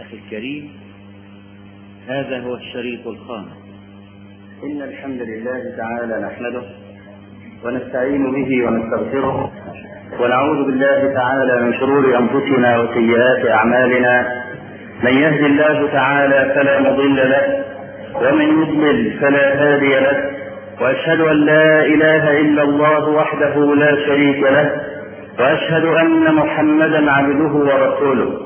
أخي الكريم هذا هو الشريط الخامس. إن الحمد لله تعالى نحمده ونستعين به ونستغفره ونعوذ بالله تعالى من شرور أنفسنا وسيئات أعمالنا. من يهد الله تعالى فلا مضل له ومن يضلل فلا هادي له. وأشهد أن لا إله إلا الله وحده لا شريك له وأشهد أن محمدا عبده ورسوله.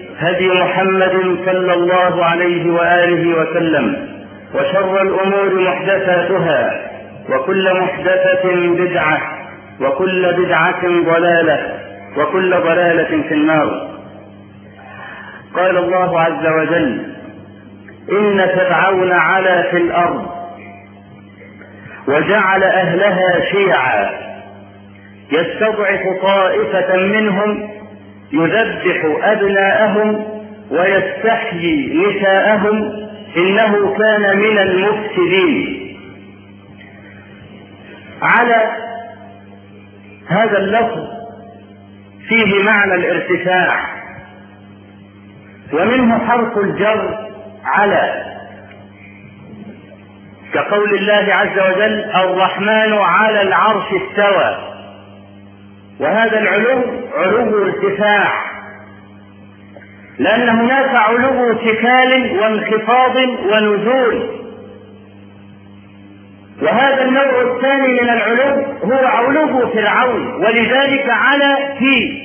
هدي محمد صلى الله عليه وآله وسلم وشر الأمور محدثاتها وكل محدثة بدعة وكل بدعة ضلالة وكل ضلالة في النار. قال الله عز وجل إن فرعون علا في الأرض وجعل أهلها شيعا يستضعف طائفة منهم يذبح أبناءهم ويستحيي نساءهم إنه كان من المفسدين. على هذا اللفظ فيه معنى الارتفاع ومنه حرف الجر على كقول الله عز وجل الرحمن على العرش استوى. وهذا العلو علو ارتفاع لأن هناك علو ارتكال وانخفاض ونزول. وهذا النوع الثاني من العلو هو علو فرعون ولذلك على في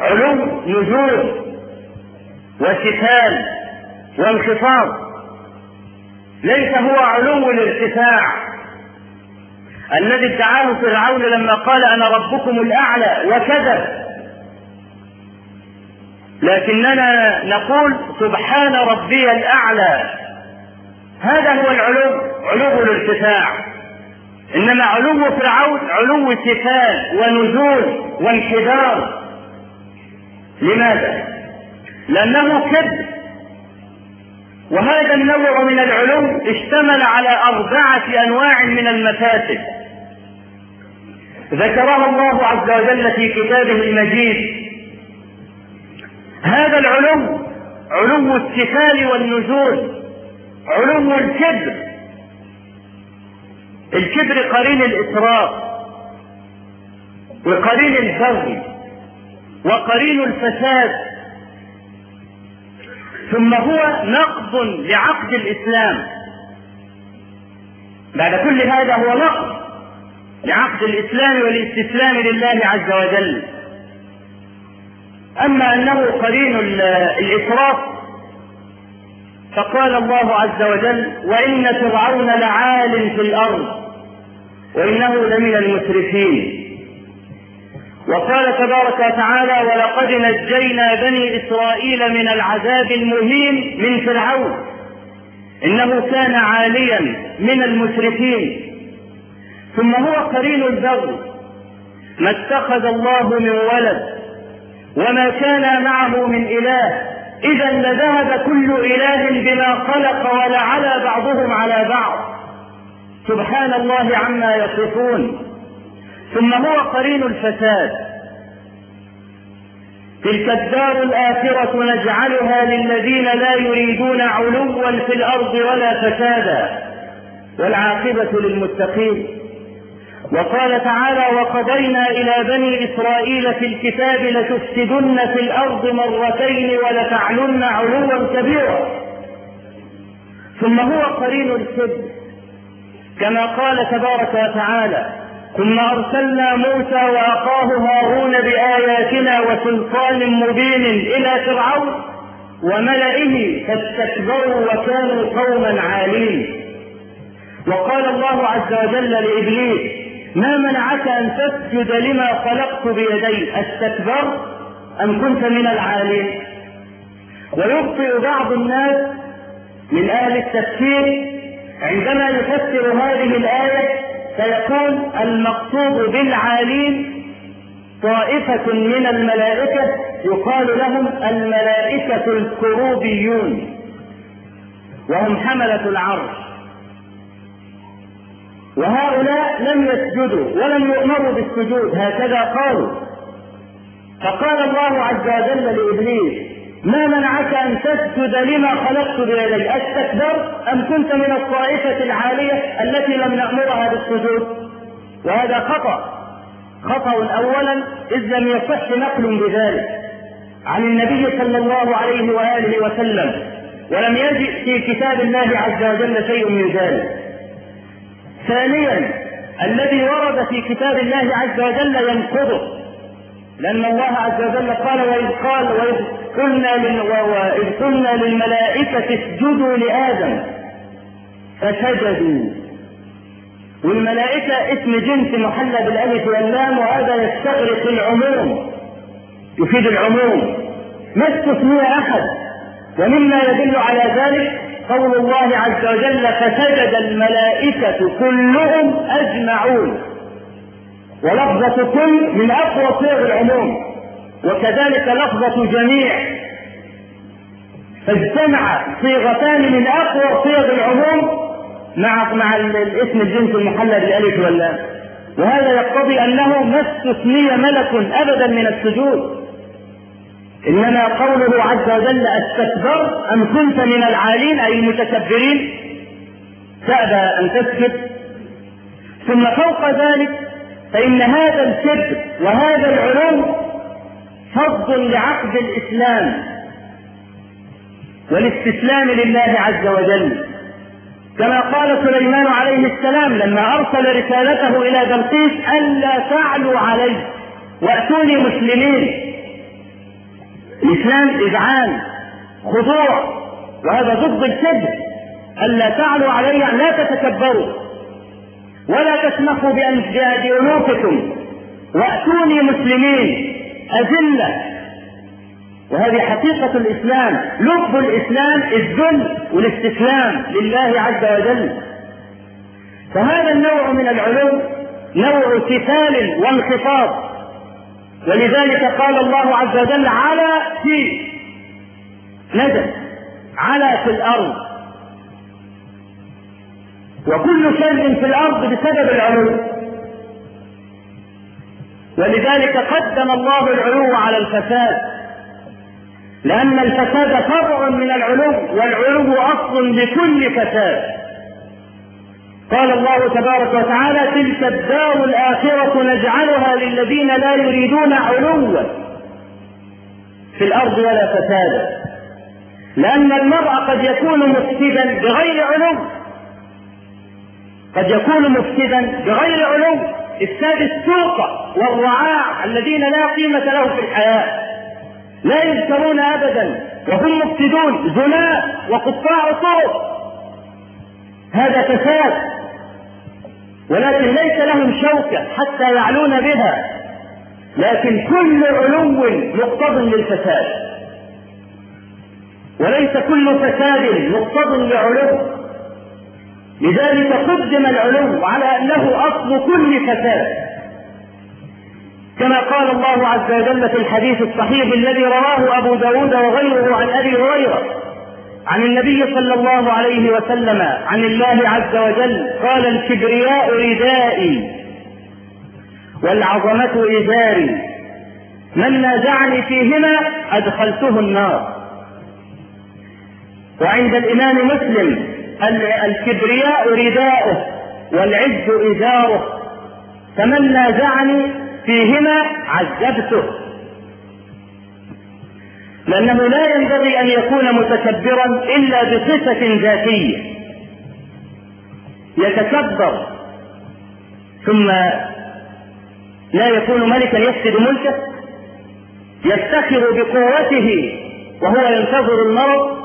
علو نزول وشتال وانخفاض. ليس هو علو الارتفاع الذي ادعاه فرعون لما قال أنا ربكم الأعلى وكذب. لكننا نقول سبحان ربي الأعلى. هذا هو العلو علو الارتفاع. إنما علو فرعون علو اتكال ونزول وانحدار. لماذا؟ لأنه كذب. وهذا النوع من العلو اشتمل على أربعة أنواع من المفاسد. ذكرها الله عز وجل في كتابه المجيد. هذا العلو علو السفال والنزول علو الكبر. الكبر قرين الإسراف وقرين البغي وقرين الفساد. ثم هو نقض لعقد الإسلام. بعد كل هذا هو نقض. لعقد الإسلام والاستسلام لله عز وجل. أما أنه قرين الإسراف فقال الله عز وجل وإن فرعون لعال في الأرض وإنه لمن المسرفين. وقال تبارك وتعالى ولقد نجينا بني إسرائيل من العذاب المهين من فرعون إنه كان عاليا من المسرفين. ثم هو قرين البغي ما اتخذ الله من ولد وما كان معه من إله. إذا لذهب كل إله بما خلق ولعلى بعضهم على بعض. سبحان الله عما يصفون. ثم هو قرين الفساد. تلك الدار الآخرة نجعلها للذين لا يريدون علوا في الأرض ولا فسادا. والعاقبة للمتقين. وقال تعالى وقضينا إلى بني إسرائيل في الكتاب لتفسدن في الأرض مرتين ولتعلن علوا كبيرا. ثم هو قرين الكبر كما قال تبارك وتعالى ثم أرسلنا موسى وأخاه هارون بآياتنا وسلطان مبين إلى فرعون وملئه فاستكبروا وكانوا قوما عالين. وقال الله عز وجل لإبليس ما منعك أن تسجد لما خلقت بيدي؟ أستكبرت أم كنت من العالين؟ ويخطئ بعض الناس من أهل التفسير عندما يفسر هذه الآية فيقول المقصود بالعالين طائفة من الملائكة يقال لهم الملائكة الكروبيون وهم حملة العرش. وهؤلاء لم يسجدوا ولم يؤمروا بالسجود هكذا قالوا. فقال الله عز وجل لإبليس ما منعك أن تسجد لما خلقت بيدي استكبرت أم كنت من الطائفة العالية التي لم نامرها بالسجود؟ وهذا خطأ. خطأ اولا إذ لم يصح نقل بذلك عن النبي صلى الله عليه وآله وسلم ولم يجئ في كتاب الله عز وجل شيء من ذلك. ثانيا الذي ورد في كتاب الله عز وجل ينقضه. لأن الله عز وجل قال وإذ قال وإذ قلنا وإذ قلنا للملائكة اسجدوا لآدم فسجدوا. والملائكة اسم جنس محلى بالألف واللام وهذا يستغرق العموم يفيد العموم. ما استثني أحد ومما يدل على ذلك قول الله عز وجل فسجد الملائكة كلهم أجمعون. ولفظة كل من أقوى صيغ العموم وكذلك لفظة جميع. فاجتمع صيغتان من أقوى صيغ العموم مع مع الاسم الجنس المحلى بالألف واللام. وهذا يقتضي أنه ما استثني ملك أبدا من السجود. إنما قوله عز وجل استكبرت أم كنت من العالين؟ أي المتكبرين. تأبى أن تسجد ثم فوق ذلك فإن هذا الكبر وهذا العلو فض لعقد الإسلام والاستسلام لله عز وجل. كما قال سليمان عليه السلام لما أرسل رسالته إلى بلقيس ألا تعلوا علي وأتوني مسلمين. الإسلام إذعان خضوع وهذا ضد الكبر ألا تعلوا علي لا تتكبروا ولا تسمحوا بأنوفكم. وأتوني مسلمين أذلة. وهذه حقيقة الإسلام لب الإسلام الذل والاستسلام لله عز وجل. فهذا النوع من العلو نوع سفال وانخفاض. ولذلك قال الله عز وجل على في نزل على في الأرض. وكل شيء في الأرض بسبب العلو. ولذلك قدم الله العلو على الفساد. لأن الفساد فرع من العلو والعلو أصل لكل فساد. قال الله تبارك وتعالى تلك الدار الآخرة نجعلها للذين لا يريدون علوا في الأرض ولا فسادا. لأن المرء قد يكون مفسدا بغير علو. قد يكون مفسدا بغير علو. إفساد السوق والرعاع الذين لا قيمة لهم في الحياة. لا يذكرون أبدا. وهم مفسدون. زناة وقطاع طرق. هذا فساد. ولكن ليس لهم شوكة حتى يعلون بها. لكن كل علو مقتض للفساد. وليس كل فساد مقتض لعلو. لذلك قدم العلو على أنه أصل كل فساد. كما قال الله عز وجل في الحديث الصحيح الذي رواه أبو داود وغيره عن أبي هريرة. عن النبي صلى الله عليه وسلم عن الله عز وجل قال الكبرياء ردائي والعظمة إزاري. من نازعني فيهما أدخلته النار. وعند الإمام مسلم الكبرياء رداؤه والعز إزاره. فمن نازعني فيهما عذبته. لأنه لا ينبغي أن يكون متكبرا إلا بصفة ذاتية. يتكبر ثم لا يكون ملكا يفسد ملكه يفتخر بقوته وهو ينتظر المرض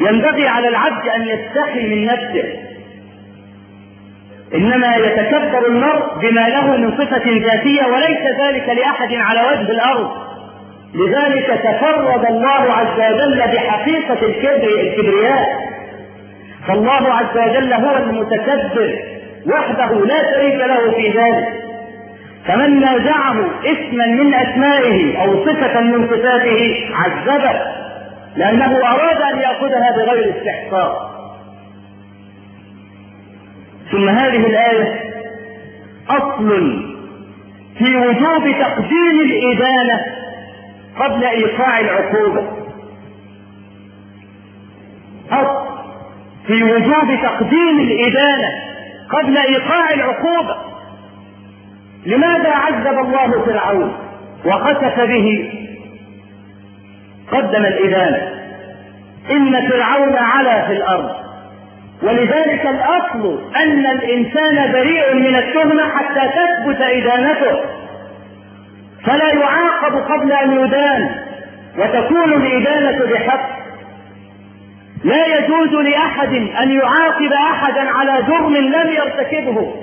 ينبغي على العبد أن يستحي من نفسه. إنما يتكبر المرء بما له من صفة ذاتية وليس ذلك لأحد على وجه الأرض. لذلك تفرد الله عز وجل بحقيقة الكبر الكبرياء. فالله عز وجل هو المتكبر وحده لا شريك له في ذلك. فمن نازعه اسما من أسمائه أو صفة من صفاته عذبه لأنه أراد أن يأخذها بغير استحقاق. ثم هذه الآية أصل في وجوب تقديم الإدانة قبل إيقاع العقوبه اصل في وجوب تقديم الإدانة قبل إيقاع العقوبه لماذا عذب الله فرعون وخسف به؟ قدم الإدانة. إن فرعون علا في الأرض. ولذلك الأصل أن الإنسان بريء من التهمة حتى تثبت إدانته. فلا يعاقب قبل أن يدان وتكون الإدانة بحق. لا يجوز لأحد أن يعاقب أحدا على جرم لم يرتكبه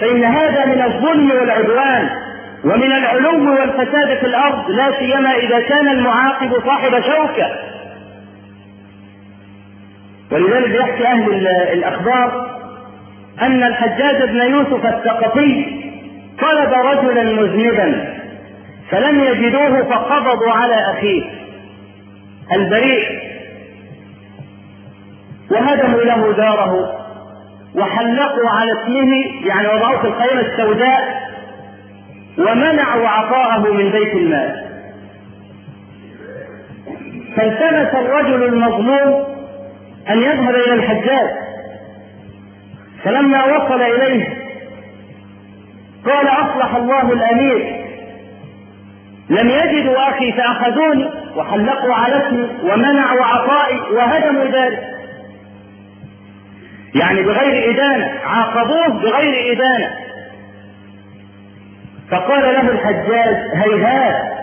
فإن هذا من الظلم والعدوان ومن العلو والفساد في الأرض لا سيما إذا كان المعاقب صاحب شوكة. ولذلك يحكي أهل الأخبار أن الحجاج بن يوسف الثقفي طلب رجلا مذنبا فلم يجدوه فقبضوا على أخيه البريء وهدموا له داره وحلقوا على اسمه يعني وضعوه في الخيمة السوداء ومنعوا عطاءه من بيت المال. فالتمس الرجل المظلوم أن يذهب إلى الحجاج. فلما وصل إليه قال أصلح الله الأمير. لم يجدوا أخي فأخذوني وحلقوا على اسمي ومنعوا عطائي وهدموا ذلك. يعني بغير إدانة عاقبوه بغير إدانة. فقال له الحجاج هيهات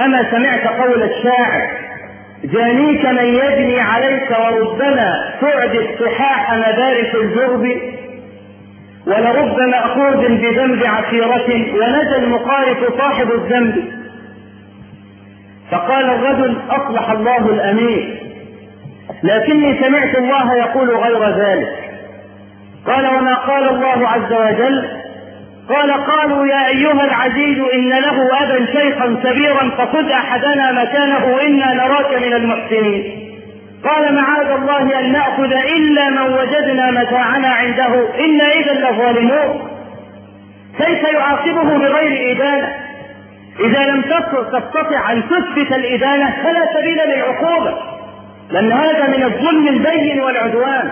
أما سمعت قول الشاعر جانيك من يجني عليك وربما تعدي الصحاح مدارس الجرب ولرب مأخوذ بذنب عشيرة ونجا المقارف صاحب الذنب. فقال الرجل أصلح الله الأمير. لكني سمعت الله يقول غير ذلك. قال وما قال الله عز وجل؟ قال قالوا يا أيها العزيز إن له أبا شيخا كبيرا فخذ أحدنا مكانه إنا نراك من المحسنين. قال معاذ الله أن نأخذ إلا من وجدنا متاعنا عنده. إنا إذا لظالمون. كيف يعاقبه بغير إدانة؟ إذا لم تستطع أن تثبت الإدانة فلا سبيل للعقوبة. لأن هذا من الظلم البين والعدوان.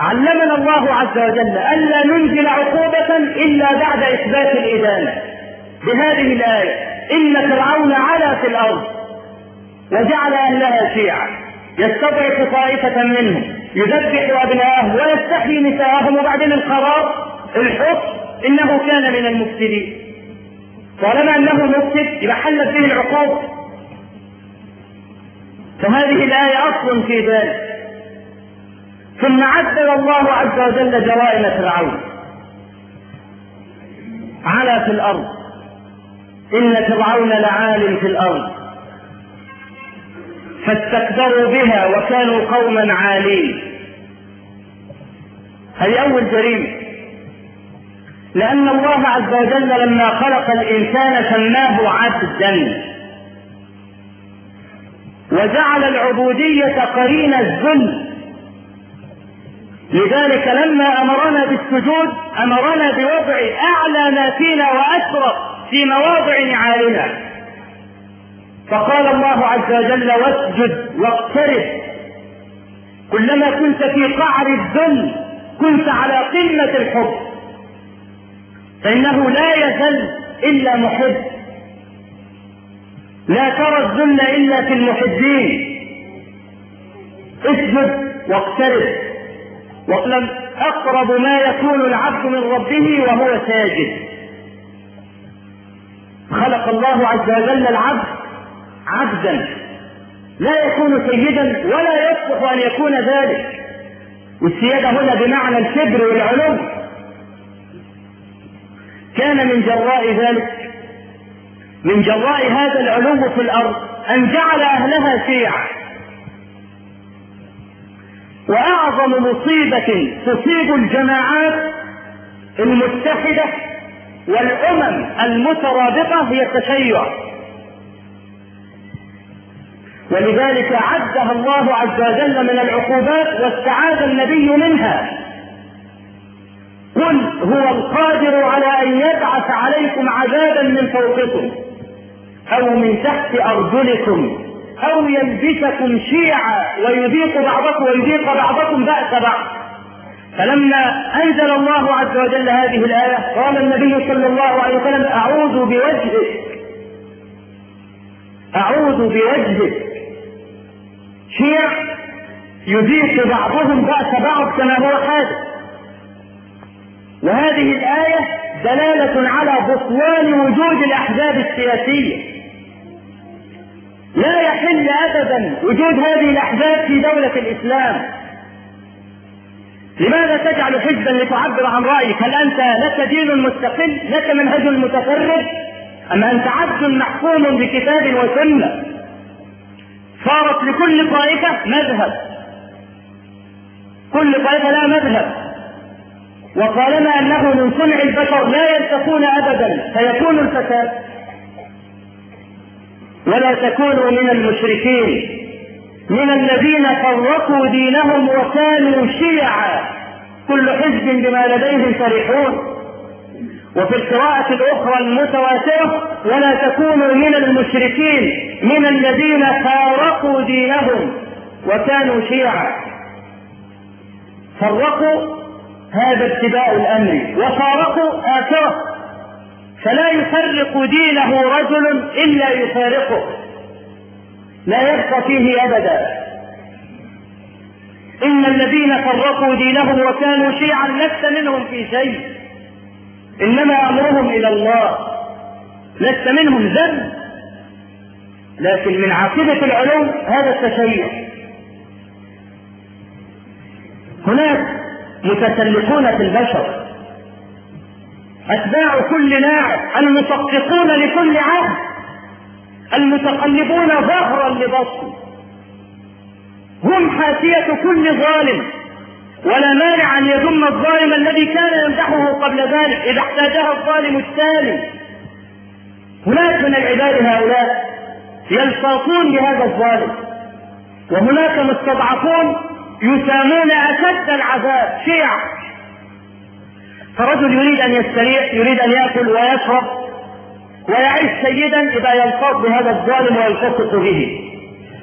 علمنا الله عز وجل ألا ننزل عقوبة إلا بعد إثبات الإدانة. بهذه الآية. إن فرعون علا في الأرض. وجعل أهلها شيعا يستضعف طائفة منهم يذبح أبناءه ويستحيي نساءهم وبعدين القرار الحكم إنه كان من المفسدين. طالما أنه مفسد يبقى حلت به العقوبة. فهذه الآية أصل في ذلك. ثم عدل الله عز وجل جرائم فرعون. علا في الأرض. إن فرعون لعال في الأرض. فاستكبروا بها وكانوا قوما عالين. هذه أول جريمة. لأن الله عز وجل لما خلق الإنسان سماه عبدا. وجعل العبودية قرين الذل. لذلك لما أمرنا بالسجود أمرنا بوضع أعلى ما فينا وأشرف في مواضع نعالنا فقال الله عز وجل واسجد واقترب. كلما كنت في قعر الذل كنت على قمة الحب. فإنه لا يذل إلا محب. لا ترى الذل إلا في المحبين. اسجد واقترب. واعلم أقرب ما يكون العبد من ربه وهو ساجد. خلق الله عز وجل العبد عبدا لا يكون سيدا ولا يصلح أن يكون ذلك. والسيادة هنا بمعنى الكبر والعلو. كان من جراء ذلك. من جراء هذا العلو في الأرض أن جعل أهلها شيعا. وأعظم مصيبة تصيب الجماعات المتحدة والأمم المترابطة هي التشيع. ولذلك عدها الله عز وجل من العقوبات واستعاذ النبي منها. قل هو القادر على أن يبعث عليكم عذابا من فوقكم أو من تحت أرجلكم أو يلبسكم شيعا ويذيق بعضكم ويذيق بعضكم بأس بعض. فلما أنزل الله عز وجل هذه الآية قال النبي صلى الله عليه وسلم أعوذ بوجهك أعوذ بوجهك شيع يذيق بعضهم باس بعض كما هو حادث وهذه الآية دلالة على بطلان وجود الأحزاب السياسية لا يحل ابدا وجود هذه الأحزاب في دولة الإسلام لماذا تجعل حزبا لتعبر عن رأيك؟ هل أنت لك دين مستقل؟ لك منهج متفرد؟ أم أنت عبد محكوم بكتاب وسنة؟ صارت لكل طائفة مذهب. كل طائفة لها مذهب. وطالما أنه من صنع البشر لا يلتقون ابدا فيكون الفساد. ولا تكونوا من المشركين من الذين فرقوا دينهم وكانوا شيعا كل حزب بما لديهم فرحون وفي القراءة الأخرى المتواترة ولا تكونوا من المشركين من الذين فارقوا دينهم وكانوا شيعا. فرقوا هذا ابتداء الأمر وفارقوا آخره فلا يفرق دينه رجل إلا يفارقه. لا يبقى فيه أبدا. إن الذين فرقوا دينهم وكانوا شيعا لست منهم في شيء. إنما أمرهم إلى الله لست منهم ذنب لكن من عاقبة العلوم هذا التشيع هناك متسلقون في البشر أتباع كل لاعب المصفقون لكل عهد المتقلبون ظهرا لبطن هم حاشية كل ظالم. ولا مانع أن يذم الظالم الذي كان يمدحه قبل ذلك إذا احتاجها الظالم التالي هناك من العباد هؤلاء يلتاطون بهذا الظالم وهناك مستضعفون يسامون أشد العذاب شيع فرجل يريد أن يستريح يريد أن يأكل ويشرب ويعيش سيدا إذا يلتف بهذا الظالم ويلتصق به.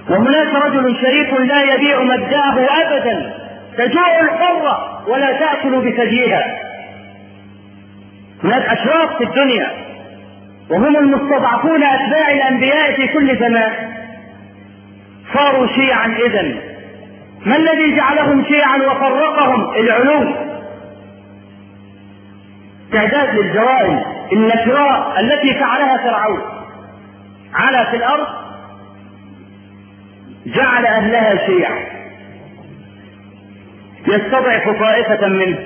وهناك رجل شريف لا يبيع مجاه ابدا. تجوع الحرة ولا تأكل بثديها. هناك أشراف في الدنيا وهم المستضعفون أتباع الأنبياء في كل زمان. صاروا شيعا إذا ما الذي جعلهم شيعا وفرقهم؟ العلوم. استعداد للجرائم النكراء التي فعلها فرعون. على في الأرض جعل أهلها شيعا. يستضعف طائفة منه.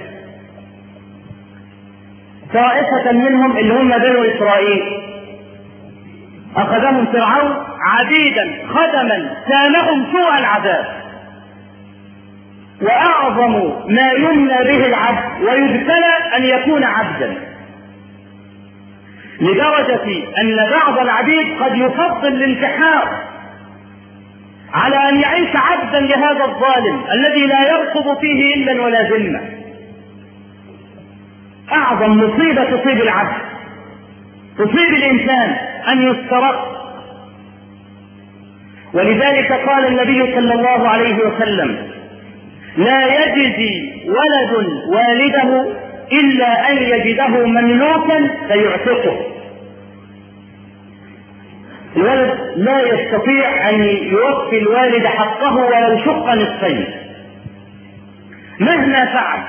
طائفة منهم اللي هم بنو إسرائيل. أخذهم فرعون عبيدا خدما سامهم سوء العذاب. وأعظم ما يمنى به العبد ويبتلى أن يكون عبدا. لدرجة أن بعض العبيد قد يفضل الانتحار. على أن يعيش عبدا لهذا الظالم الذي لا يرقب فيه إلا ولا ذمة. أعظم مصيبة تصيب العبد تصيب الإنسان أن يسترق ولذلك قال النبي صلى الله عليه وسلم لا يجزي ولد والده إلا أن يجده مملوكا فيعتقه. الولد لا يستطيع أن يوفي الوالد حقه ولو شق نصفين. مهما فعل.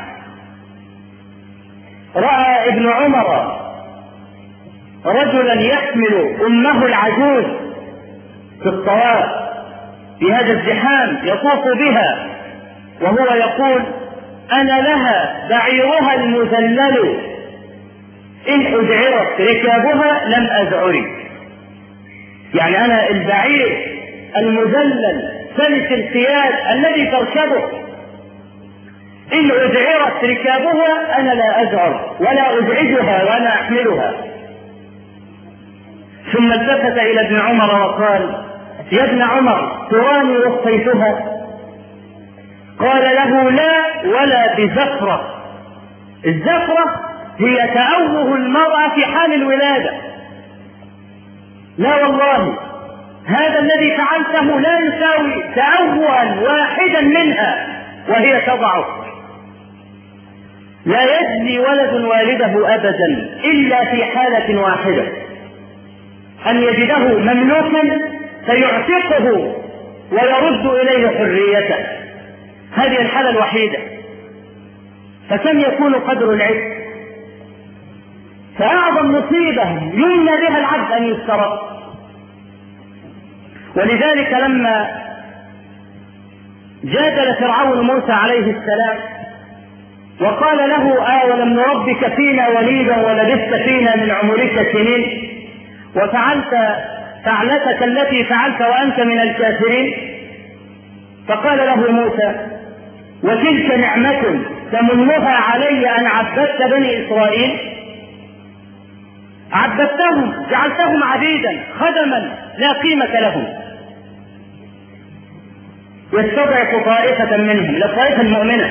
رأى ابن عمر رجلا يحمل أمه العجوز في الطواف في هذا الزحام يطوف بها وهو يقول أنا لها بعيرها المذلل. إن أذعرت ركابها لم أذعري. يعني أنا البعير المذلل سلس القياد الذي تركبه. إن أذعرت ركابها أنا لا أذعر ولا أزعجها ولا أحملها. ثم التفت إلى ابن عمر وقال يا ابن عمر تراني وصيتها. قال له لا ولا بزفرة. الزفرة هي تأوه المرأة في حال الولادة. لا والله. هذا الذي فعلته لا يساوي تأوها واحدا منها وهي تضعه لا يجزي ولد والده أبدا إلا في حالة واحدة. أن يجده مملوكا فيعتقه ويرد إليه حريته. هذه الحالة الوحيدة. فكم يكون قدر العز فأعظم مصيبة يمنى بها العبد أن يسترق ولذلك لما جادل فرعون موسى عليه السلام وقال له أولم نربك فينا وليدا ولبثت فينا من عمرك سنين؟ وفعلت فعلتك التي فعلت وأنت من الكافرين؟ فقال له موسى وتلك نعمة تمنها علي أن عبدت بني إسرائيل؟ عبدتهم جعلتهم عبيدا خدما لا قيمة لهم. يستضعف طائفة منهم للطائفة المؤمنة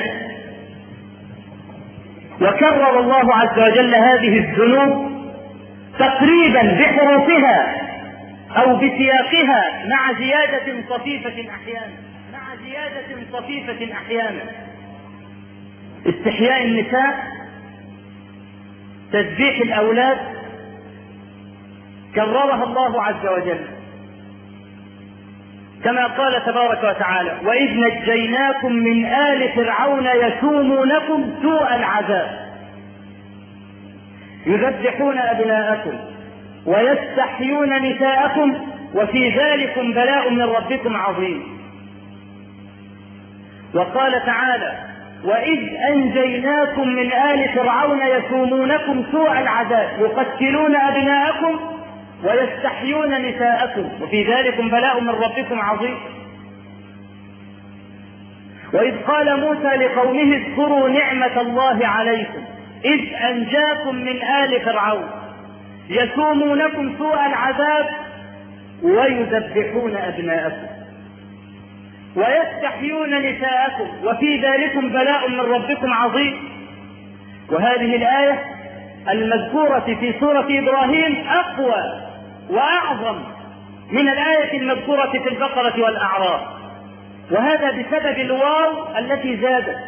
وكرر الله عز وجل هذه الذنوب تقريبا بحروفها أو بسياقها مع زيادة طفيفة أحيانا مع زيادة طفيفة أحيانا. استحياء النساء تسبيح الأولاد كررها الله عز وجل. كما قال تبارك وتعالى وإذ نجيناكم من آل فرعون يسومونكم سوء العذاب. يذبحون أبناءكم ويستحيون نساءكم وفي ذلكم بلاء من ربكم عظيم. وقال تعالى وإذ أنجيناكم من آل فرعون يسومونكم سوء العذاب. يقتلون أبناءكم ويستحيون نساءكم وفي ذلكم بلاء من ربكم عظيم. وإذ قال موسى لقومه اذكروا نعمة الله عليكم إذ أنجاكم من آل فرعون يسومونكم سوء العذاب ويذبحون أبناءكم. ويستحيون نساءكم وفي ذلكم بلاء من ربكم عظيم. وهذه الآية المذكورة في سورة إبراهيم أقوى وأعظم من الآية المذكورة في البقرة والأعراف. وهذا بسبب الواو التي زادت.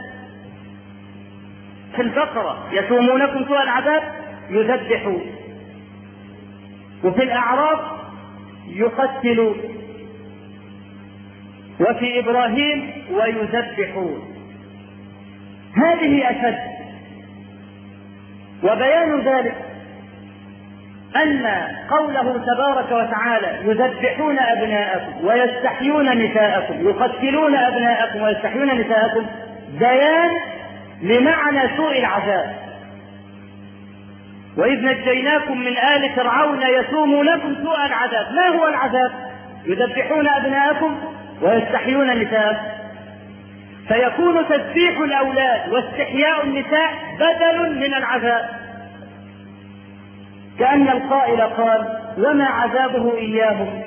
في البقرة يسومونكم سوء العذاب يذبحون. وفي الأعراف يقتلون. وفي إبراهيم ويذبحون. هذه أشد. وبيان ذلك أن قوله تبارك وتعالى يذبحون أبناءكم ويستحيون نساءكم يقتلون أبناءكم ويستحيون نساءكم بيان لمعنى سوء العذاب. وإذ نجيناكم من آل فرعون يسومونكم سوء العذاب. ما هو العذاب؟ يذبحون أبناءكم ويستحيون نساءكم فيكون تذبيح الأولاد واستحياء النساء بدل من العذاب. كأن القائل قال وما عذابه إياهم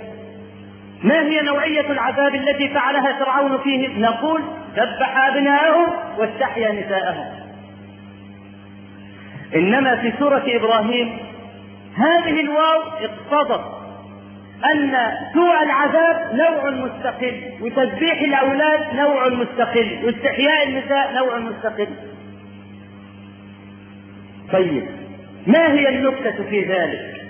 ما هي نوعية العذاب التي فعلها فرعون فيهم نقول ذبح أبناءهم واستحيا نساءهم. إنما في سورة إبراهيم هذه الواو اقتضت أن سوء العذاب نوع مستقل وتذبيح الأولاد نوع مستقل واستحياء النساء نوع مستقل. طيب. ما هي النكتة في ذلك؟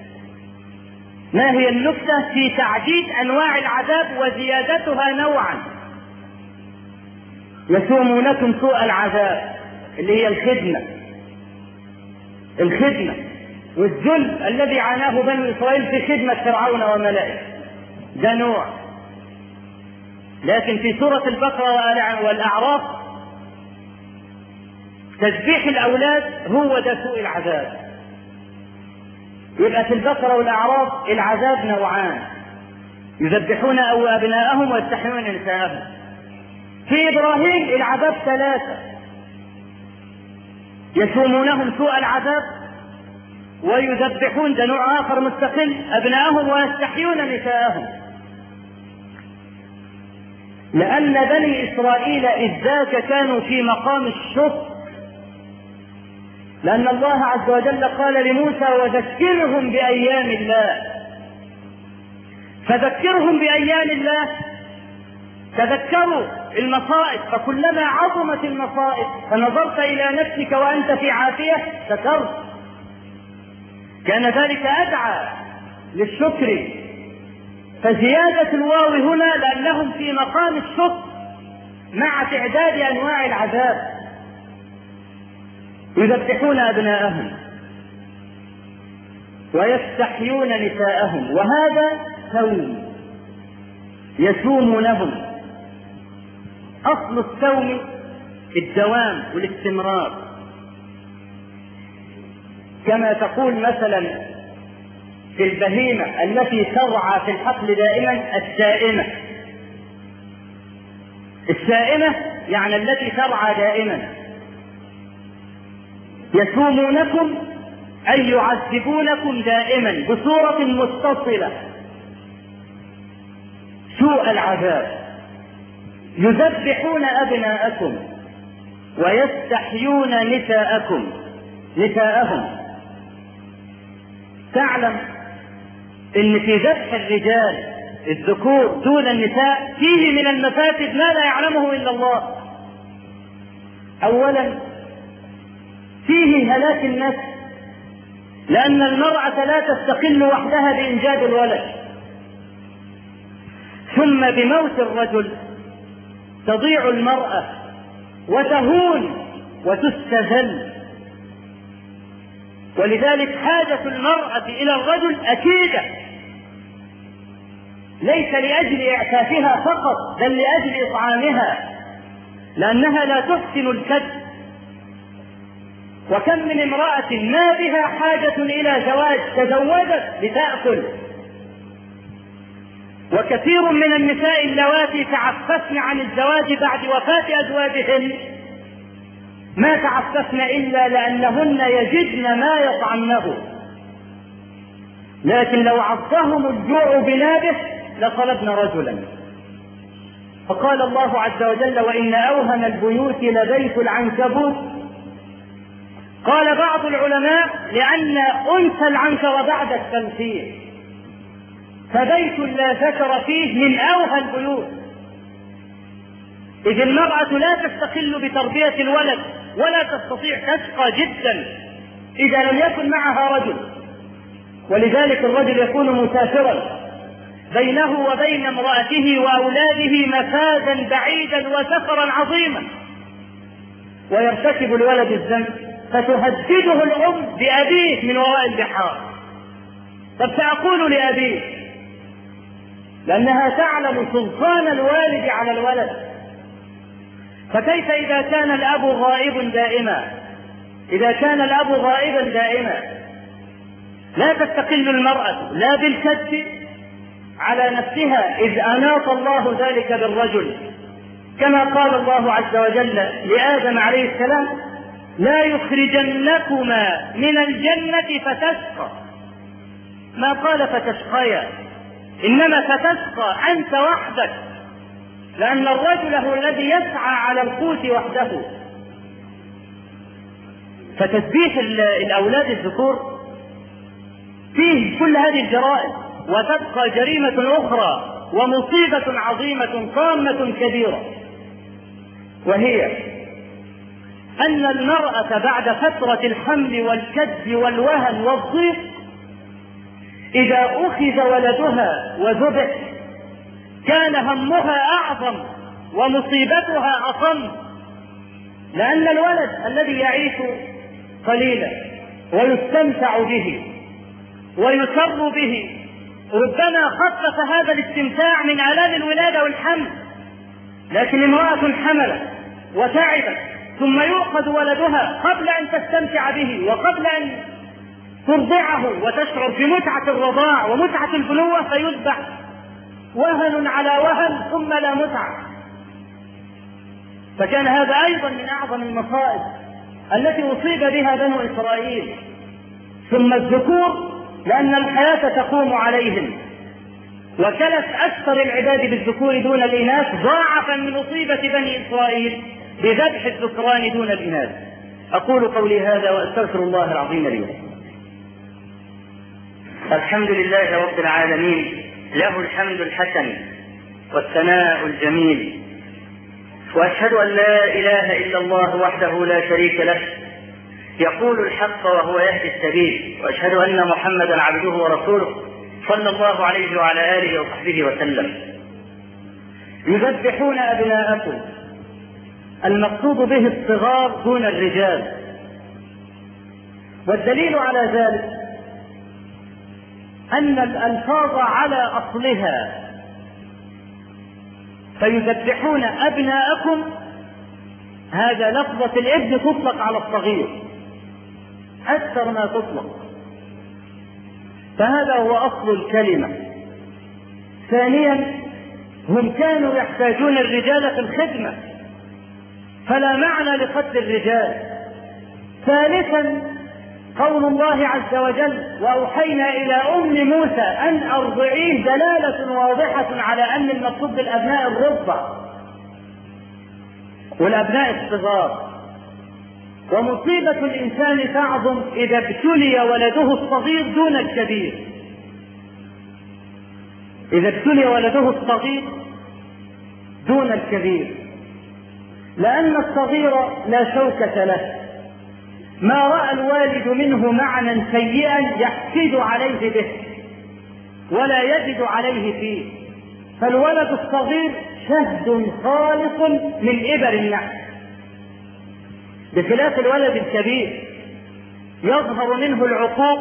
ما هي النكتة في تعديد أنواع العذاب وزيادتها نوعا؟ يسومونكم سوء العذاب اللي هي الخدمة الخدمة والذل الذي عاناه بني إسرائيل في خدمة فرعون وملئه ده نوع لكن في سورة البقرة والأعراف تذبيح الأولاد هو ده سوء العذاب يبقى في البقرة والأعراف العذاب نوعان. يذبحون أو أبناءهم ويستحيون نساءهم. في إبراهيم العذاب ثلاثة. يسومونهم سوء العذاب ويذبحون ده نوع آخر مستقل أبناءهم ويستحيون نساءهم. لأن بني إسرائيل إذ ذاك كانوا في مقام الشكر لأن الله عز وجل قال لموسى وذكرهم بأيام الله. فذكرهم بأيام الله. تذكروا المصائب فكلما عظمت المصائب فنظرت إلى نفسك وأنت في عافية شكرت كان ذلك أدعى للشكر. فزيادة الواو هنا لأنهم في مقام الشكر مع تعداد أنواع العذاب. يذبحون أبناءهم ويستحيون نساءهم وهذا سوم يسومونهم أصل السوم الدوام والاستمرار. كما تقول مثلا في البهيمة التي ترعى في الحقل دائما السائمة. السائمة يعني التي ترعى دائما. يسومونكم أي يعذبونكم دائما بصورة متصلة. سوء العذاب. يذبحون أبناءكم ويستحيون نساءكم نساءهم. تعلم إن في ذبح الرجال الذكور دون النساء فيه من المفاسد ما لا يعلمه إلا الله. اولا فيه هلاك النفس لأن المرأة لا تستقل وحدها بإنجاب الولد. ثم بموت الرجل تضيع المرأة وتهون وتستذل ولذلك حاجة المرأة إلى الرجل أكيدة. ليس لأجل إعفافها فقط بل لأجل إطعامها. لأنها لا تحسن الكد. وكم من امرأة ما بها حاجة إلى زواج تزوجت لتأكل. وكثير من النساء اللواتي تعففن عن الزواج بعد وفاة أزواجهن. ما تعففن إلا لأنهن يجدن ما يطعمنه. لكن لو عضهم الجوع بنابه لطلبن رجلا. فقال الله عز وجل وإن أوهن البيوت لبيت العنكبوت قال بعض العلماء لأن أنثى العنكر بعد التمثيل. فبيت لا ذكر فيه من أوهى البيوت. إذ المرأة لا تستقل بتربية الولد ولا تستطيع تشقى جدا إذا لم يكن معها رجل. ولذلك الرجل يكون مسافرا بينه وبين امرأته وأولاده مفازا بعيدا وسفرا عظيما. ويرتكب الولد الذنب فتهدده الأم بأبيه من وراء البحار. طب سأقول لأبيه لأنها تعلم سلطان الوالد على الولد. فكيف إذا كان الأب غائب دائما؟ إذا كان الأب غائبا دائما لا تستقل المرأة لا بالكد على نفسها إذ أناط الله ذلك بالرجل. كما قال الله عز وجل لآدم عليه السلام لا يخرجنكما من الجنة فتشقى ما قال فتشقيا إنما فتشقى أنت وحدك لأن الرجل هو الذي يسعى على القوت وحده. فتسبيح الأولاد الذكور فيه كل هذه الجرائم وتبقى جريمة أخرى ومصيبة عظيمة طامة كبيرة. وهي أن المرأة بعد فترة الحمل والكد والوهن والضيق إذا أخذ ولدها وذبح كان همها أعظم ومصيبتها أصم لأن الولد الذي يعيش قليلا ويستمتع به ويسر به ربما خفف هذا الاستمتاع من آلام الولادة والحمل لكن امرأة حملت وتعبت ثم يؤخذ ولدها قبل أن تستمتع به وقبل أن ترضعه وتشعر بمتعة الرضاع ومتعة البنوة فيذبح وهن على وهن ثم لا متعة. فكان هذا أيضا من أعظم المصائب التي أصيب بها بنو إسرائيل. ثم الذكور لأن الحياة تقوم عليهم. وكلت أكثر العباد بالذكور دون الإناث ضاعفا من مصيبة بني إسرائيل. بذبح الذكران دون الإناث. أقول قولي هذا وأستغفر الله العظيم لي الحمد لله رب العالمين له الحمد الحسن والثناء الجميل. وأشهد أن لا إله إلا الله وحده لا شريك له. يقول الحق وهو يهدي السبيل. وأشهد أن محمدا عبده ورسوله صلى الله عليه وعلى آله وصحبه وسلم. يذبحون أبناءكم. المقصود به الصغار دون الرجال. والدليل على ذلك أن الألفاظ على أصلها فيذبحون أبناءكم هذا لفظة الإبن تطلق على الصغير أكثر ما تطلق. فهذا هو أصل الكلمة. ثانيا هم كانوا يحتاجون الرجال في الخدمة. فلا معنى لقتل الرجال. ثالثا قول الله عز وجل وأوحينا إلى أم موسى أن أرضعيه دلالة واضحة على أن المقصود بالأبناء الرضع والأبناء الصغار. ومصيبة الإنسان تعظم إذا ابتلي ولده الصغير دون الكبير. إذا ابتلي ولده الصغير دون الكبير. لأن الصغير لا شوكة له. ما رأى الوالد منه معنى سيئا يحسد عليه به ولا يجد عليه فيه. فالولد الصغير شهد خالص من إبر النحل بخلاف الولد الكبير يظهر منه العقوق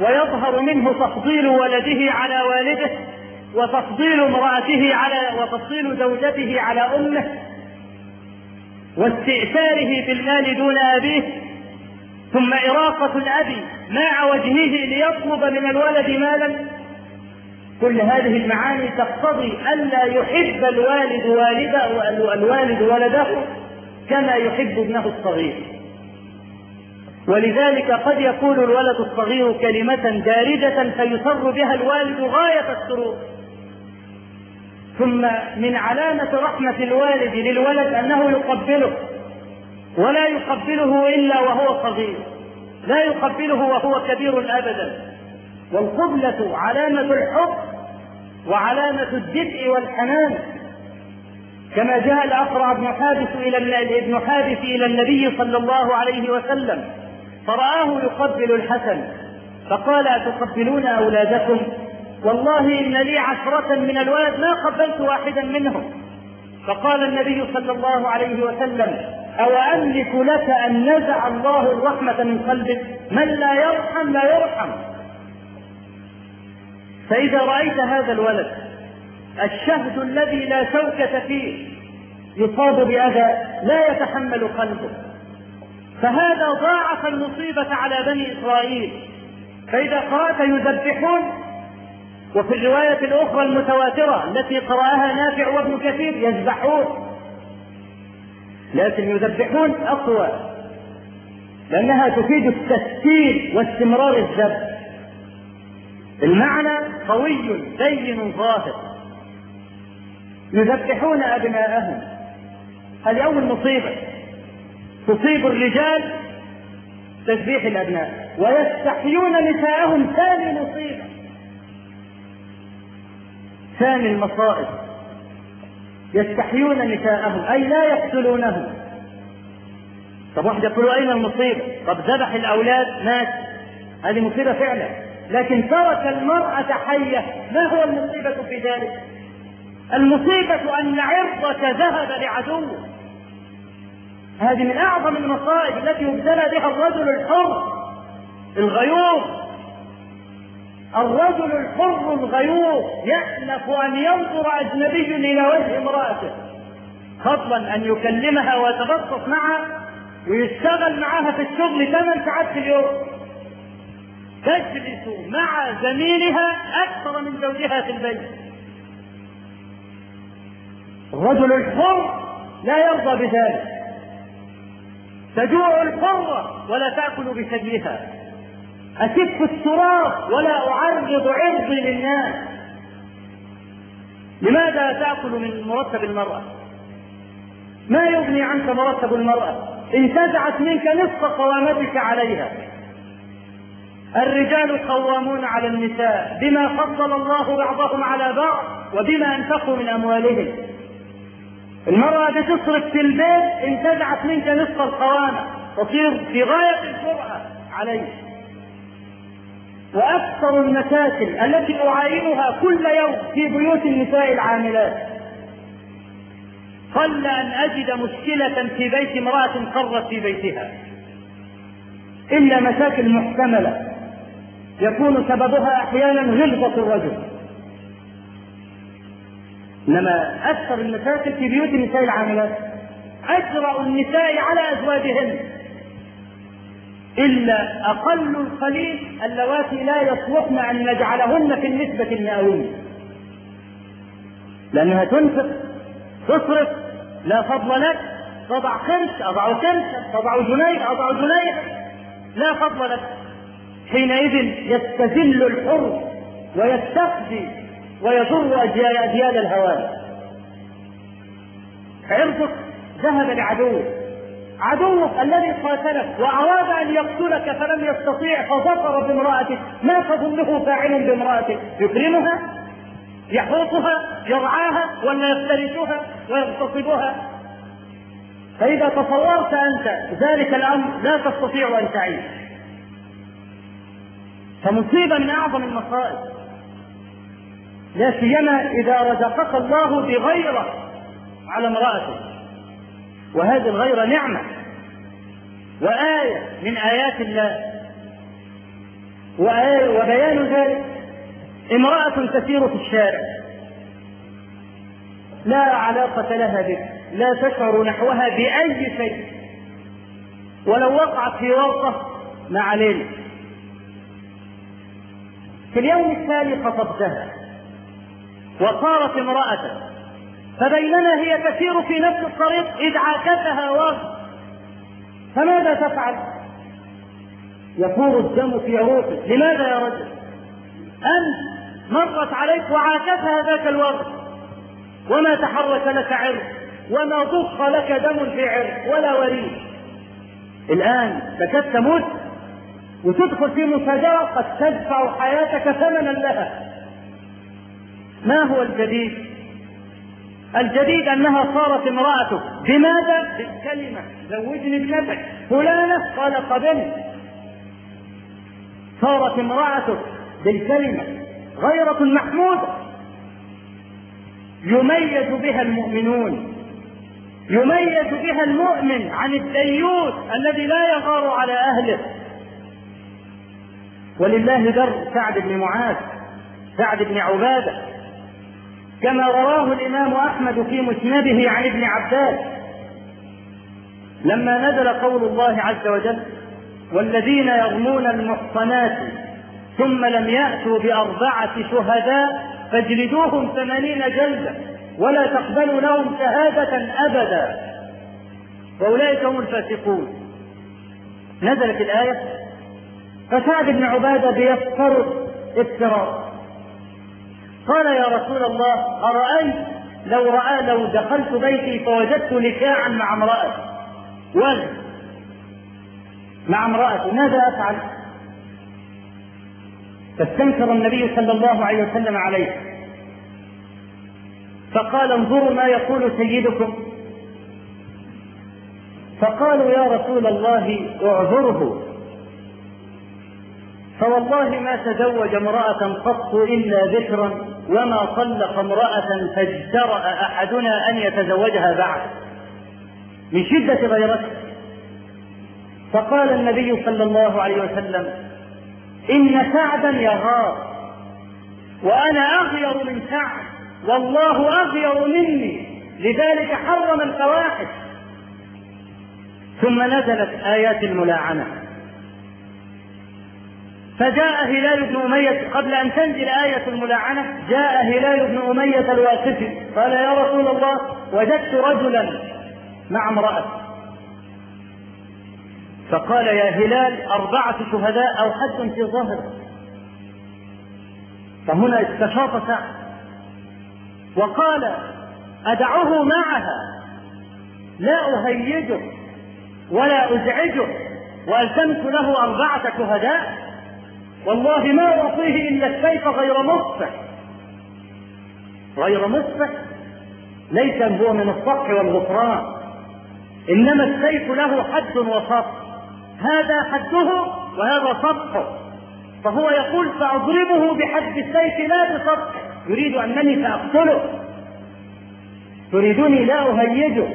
ويظهر منه تفضيل ولده على والده وتفضيل امرأته على وتفضيل زوجته على أمه. واستئثاره بالمال دون أبيه ثم إراقة الأب مع وجهه ليطلب من الولد مالا. كل هذه المعاني تقتضي ألا يحب الوالد والده الوالد ولده كما يحب ابنه الصغير. ولذلك قد يقول الولد الصغير كلمة دارجة فيسر بها الوالد غاية السرور. ثم من علامة رحمة الوالد للولد أنه يقبله. ولا يقبله إلا وهو صغير. لا يقبله وهو كبير أبدا. والقبلة علامة الحب وعلامة الدفء والحنان. كما جاء الأقرع بن حابس إلى ابن حابس إلى النبي صلى الله عليه وسلم فرآه يقبل الحسن فقال أتقبلون أولادكم؟ والله إن لي عشرة من الولد ما قبلت واحدا منهم. فقال النبي صلى الله عليه وسلم أو أملك لك أن نزع الله الرحمة من قلبك؟ من لا يرحم لا يرحم. فإذا رأيت هذا الولد الشهد الذي لا شوكة فيه يصاب بأذى لا يتحمل قلبه. فهذا ضاعف المصيبة على بني إسرائيل. فإذا قرأت يذبحون وفي الرواية الأخرى المتواترة التي قرأها نافع وابن كثير يذبحون. لكن يذبحون أقوى لأنها تفيد التسكين واستمرار الذبح. المعنى قوي بين ظاهر. يذبحون أبناءهم. هذه أول مصيبة. تصيب الرجال تذبيح الأبناء ويستحيون نساءهم. ثاني مصيبة. ثاني المصائب. يستحيون نساءهم أي لا يقتلونهم. طب واحد يقول أين المصيبة؟ طب ذبح الأولاد مات. هذه مصيبة فعلا. لكن ترك المرأة حية ما هو المصيبة في ذلك؟ المصيبة أن عرضك ذهب لعدوك هذه من أعظم المصائب التي يبتلى بها الرجل الحر الغيور الرجل الحر الغيور يألف أن ينظر أجنبي إلى وجه امرأته فضلا أن يكلمها ويتبسط معها ويشتغل معها في الشغل ثمان ساعات في اليوم. تجلس مع زميلها أكثر من زوجها في البيت. الرجل الحر لا يرضى بذلك. تجوع الحرة ولا تأكل بثديها. أسف التراب ولا أعرض عرضي للناس. لماذا تأكل من مرتب المرأة؟ ما يغني عنك مرتب المرأة؟ انتزعت منك نصف قوامتك عليها. الرجال قوامون على النساء بما فضل الله بعضهم على بعض وبما أنفقوا من أموالهم. المرأة بتصرف في البيت انتزعت منك نصف القوامة تصير في غاية الجرأة عليه وأكثر المشاكل التي أعاينها كل يوم في بيوت النساء العاملات. قل أن أجد مشكلة في بيت امرأة قرت في بيتها. إلا مشاكل محتملة. يكون سببها أحيانا غلظة الرجل. إنما أكثر المشاكل في بيوت النساء العاملات. أجرأ النساء على أزواجهن. إلا أقل القليل اللواتي لا يصلحن أن نجعلهن في النسبة المئوية. لأنها تنفق تصرف لا فضل لك تضع خمس أضع خمس تضع جنيه أضع جنيه لا فضل لك. حينئذ يستذل الحر ويستخزي ويضر أجيال الهوان. عرضك ذهب لعدوك. عدوك الذي قاتلك وأراد أن يقتلك فلم يستطيع فظفر بامرأتك ما تظنه فاعل بامرأتك؟ يكرمها؟ يحوطها؟ يرعاها؟ ولا يفترسها؟ ويغتصبها؟ فإذا تصورت أنت ذلك الأمر لا تستطيع أن تعيش. فمصيبة من أعظم المصائب. لا سيما إذا رزقك الله بغيرة على امرأتك. وهذه الغيرة نعمة. وآية من آيات الله. وآية وبيان ذلك. امرأة تسير في الشارع. لا علاقة لها بك. لا تشعر نحوها بأي شيء. ولو وقعت في ورطة ما علينا. في اليوم التالي خطبتها. وصارت امرأة فبينما هي تسير في نفس الطريق إذ عاكسها وغد فماذا تفعل؟ يفور الدم في عروقك لماذا يا رجل؟ أنت مرت عليك وعاكسها ذاك الوقت وما تحرك لك عرق وما ضخ لك دم في عرق ولا وريد الآن تكاد تموت وتدخل في مفاجأة قد تدفع حياتك ثمنا لها ما هو الجديد؟ الجديد أنها صارت امرأته بماذا؟ بالكلمة. زوجني ابنتك فلانة قال قبلت صارت امرأته بالكلمة. غيرة محمودة. يميز بها المؤمنون. يميز بها المؤمن عن الديوث الذي لا يغار على أهله. ولله در سعد بن معاذ سعد بن عبادة. كما رواه الإمام أحمد في مسنده عن ابن عباس. لما نزل قول الله عز وجل والذين يرمون المحصنات ثم لم يأتوا بأربعة شهداء فاجلدوهم ثمانين جلدة ولا تقبلوا لهم شهادة أبدا. وأولئك هم الفاسقون. نزلت الآية فسعد بن عبادة بيفترض افتراض قال يا رسول الله أرأيت؟ لو رأى لو دخلت بيتي فوجدت لكاعا مع امرأة ولد مع امرأة ماذا أفعل؟ فاستنكر النبي صلى الله عليه وسلم عليه. فقال انظروا ما يقول سيدكم. فقالوا يا رسول الله اعذره. فوالله ما تزوج امرأة قط إلا ذكرا وما طلق امرأة فاجترأ أحدنا أن يتزوجها بعد. من شدة غيرته. فقال النبي صلى الله عليه وسلم إن سعدا يغار وأنا أغير من سعد والله أغير مني. لذلك حرم الفواحش. ثم نزلت آيات الملاعنة. فجاء هلال بن أمية قبل أن تنزل آية الملاعنة جاء هلال بن أمية الواقفي قال يا رسول الله وجدت رجلا مع امرأة. فقال يا هلال أربعة شهداء أو حد في ظهر فهنا استشاط سعد. وقال أدعه معها. لا أهيجه ولا أزعجه وألزمت له أربعة شهداء. والله ما أعطيه إلا السيف غير مصفح. غير مصفح؟ ليس هو من الصفح والغفران. إنما السيف له حد وصف هذا حده وهذا صفحه. فهو يقول سأضربه بحد السيف لا بصفحه يريد أنني سأقتله. تريدني لا أهيجه.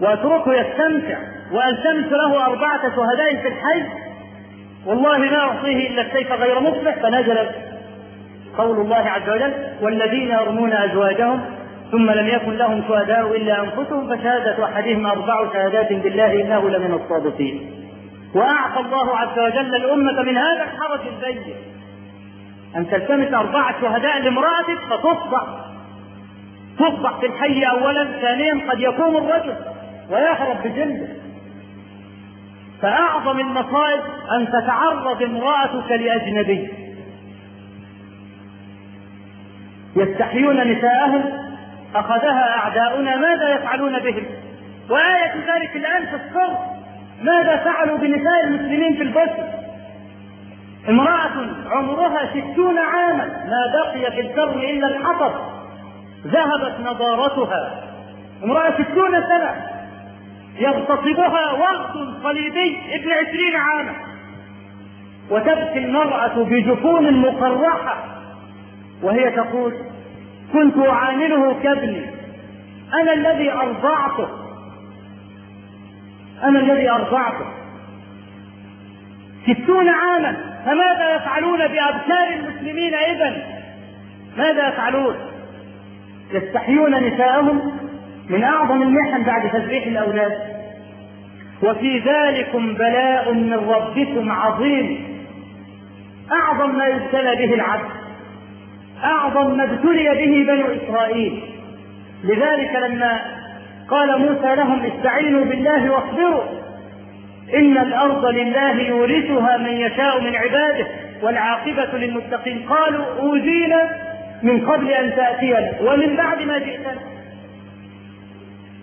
وأتركه يستمتع. وألزمت له أربعة شهداء في الحي والله ما أعطيه إلا السيف غير مصلح فنزل قول الله عز وجل والذين يرمون أزواجهم ثم لم يكن لهم شهداء إلا أنفسهم فشهادة أحدهم أربع شهادات بالله إنه لمن الصادقين. وأعطى الله عز وجل الأمة من هذا الحرج البين. أن تلتمس أربعة شهداء لامرأتك فتصبح تصبح في الحي أولا ثانيا قد يقوم الرجل ويهرب بجلده فأعظم المصائب أن تتعرض امرأتك لأجنبي. يستحيون نساءهم أخذها أعداؤنا ماذا يفعلون بهم؟ وآية ذلك الآن في الصر ماذا فعلوا بنساء المسلمين في البشر؟ امرأة عمرها ستون عاما ما بقي في الكرم إلا الحطب. ذهبت نضارتها امرأة ستون سنة. يغتصبها وقت صليبي ابن عشرين عاما. وتبكي المرأة بجفون مقرحة وهي تقول كنت أعامله كابني أنا الذي أرضعته أنا الذي أرضعته. ستون عاما فماذا يفعلون بأبكار المسلمين إذا ماذا يفعلون؟ يستحيون نساءهم؟ من أعظم المحن بعد تذبيح الأولاد. وفي ذلكم بلاء من ربكم عظيم. أعظم ما يبتلى به العبد. أعظم ما ابتلي به بنو إسرائيل. لذلك لما قال موسى لهم استعينوا بالله واصبروا إن الأرض لله يورثها من يشاء من عباده والعاقبة للمتقين. قالوا أوذينا من قبل أن تأتينا ومن بعد ما جئتنا.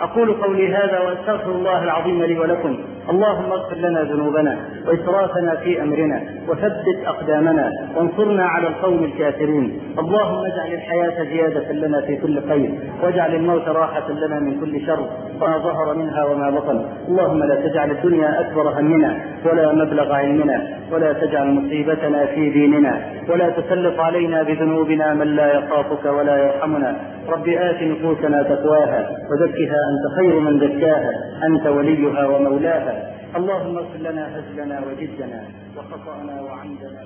أقول قولي هذا وأستغفر الله العظيم لي ولكم. اللهم اغفر لنا ذنوبنا وإسرافنا في أمرنا وثبت أقدامنا وانصرنا على القوم الكافرين. اللهم اجعل الحياة زيادة لنا في كل خير واجعل الموت راحة لنا من كل شر ما ظهر منها وما بطن. اللهم لا تجعل الدنيا أكبر همنا ولا مبلغ علمنا ولا تجعل مصيبتنا في ديننا ولا تسلط علينا بذنوبنا من لا يخافك ولا يرحمنا. رب آت نفوسنا تقواها وزكها أنت خير من زكاها أنت وليها ومولاها. اللهم اغفر لنا هزلنا وجدنا وخطأنا وعمدنا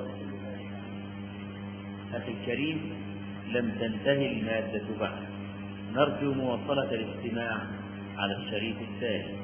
أخي الكريم لم تنتهي المادة بعد. نرجو مواصلة الاستماع على الشريط التالي